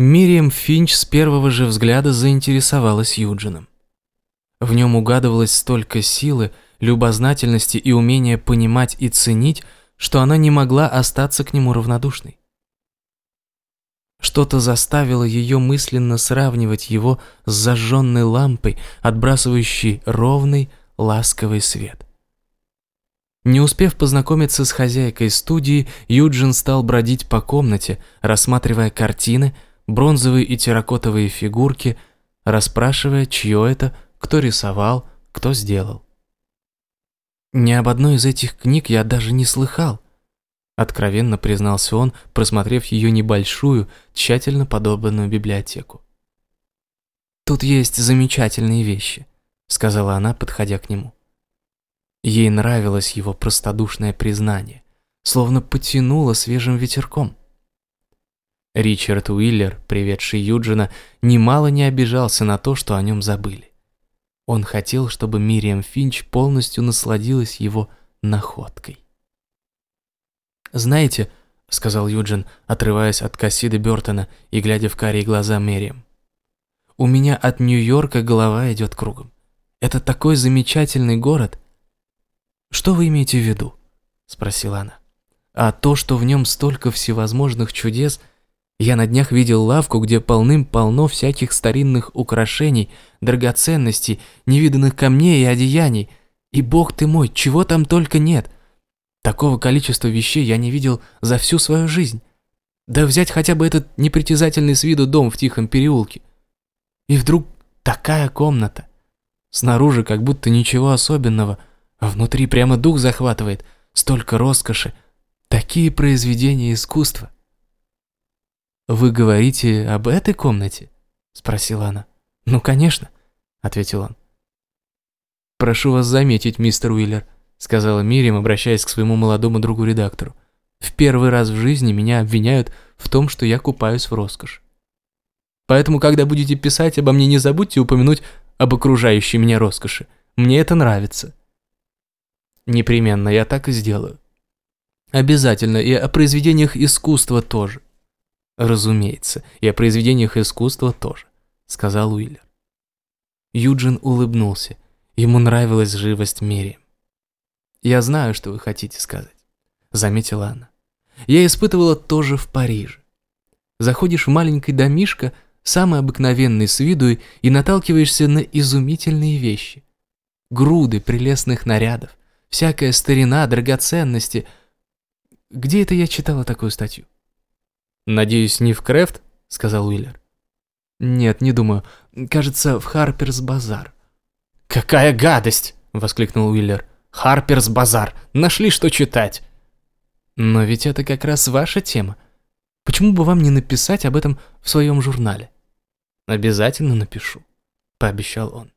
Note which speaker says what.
Speaker 1: Мириам Финч с первого же взгляда заинтересовалась Юджином. В нем угадывалось столько силы, любознательности и умения понимать и ценить, что она не могла остаться к нему равнодушной. Что-то заставило ее мысленно сравнивать его с зажженной лампой, отбрасывающей ровный, ласковый свет. Не успев познакомиться с хозяйкой студии, Юджин стал бродить по комнате, рассматривая картины, бронзовые и терракотовые фигурки, расспрашивая, чье это, кто рисовал, кто сделал. Ни об одной из этих книг я даже не слыхал. Откровенно признался он, просмотрев ее небольшую, тщательно подобранную библиотеку. «Тут есть замечательные вещи», — сказала она, подходя к нему. Ей нравилось его простодушное признание, словно потянуло свежим ветерком. Ричард Уиллер, приведший Юджина, немало не обижался на то, что о нем забыли. Он хотел, чтобы Мириам Финч полностью насладилась его находкой. «Знаете», — сказал Юджин, отрываясь от Кассиды Бёртона и глядя в карие глаза Мириам, «у меня от Нью-Йорка голова идет кругом. Это такой замечательный город». «Что вы имеете в виду?» — спросила она. «А то, что в нем столько всевозможных чудес — я на днях видел лавку, где полным-полно всяких старинных украшений, драгоценностей, невиданных камней и одеяний. И бог ты мой, чего там только нет. Такого количества вещей я не видел за всю свою жизнь. Да взять хотя бы этот непритязательный с виду дом в тихом переулке. И вдруг такая комната. Снаружи как будто ничего особенного, а внутри прямо дух захватывает. Столько роскоши. Такие произведения искусства. «Вы говорите об этой комнате?» – спросила она. «Ну, конечно», – ответил он. «Прошу вас заметить, мистер Уиллер», – сказала Мириам, обращаясь к своему молодому другу-редактору. «В первый раз в жизни меня обвиняют в том, что я купаюсь в роскошь. Поэтому, когда будете писать обо мне, не забудьте упомянуть об окружающей меня роскоши. Мне это нравится». «Непременно, я так и сделаю». «Обязательно, и о произведениях искусства тоже». «Разумеется, и о произведениях искусства тоже», — сказал Уиллер. Юджин улыбнулся. Ему нравилась живость Мири. «Я знаю, что вы хотите сказать», — заметила она. «Я испытывала тоже в Париже. Заходишь в маленький домишко, самый обыкновенный с виду, и наталкиваешься на изумительные вещи. Груды прелестных нарядов, всякая старина, драгоценности. Где это я читала такую статью? «Надеюсь, не в Крефт?» — сказал Уиллер. «Нет, не думаю. Кажется, в Харперс Базар». «Какая гадость!» — воскликнул Уиллер. «Харперс Базар! Нашли, что читать!» «Но ведь это как раз ваша тема. Почему бы вам не написать об этом в своем журнале?» «Обязательно напишу», — пообещал он.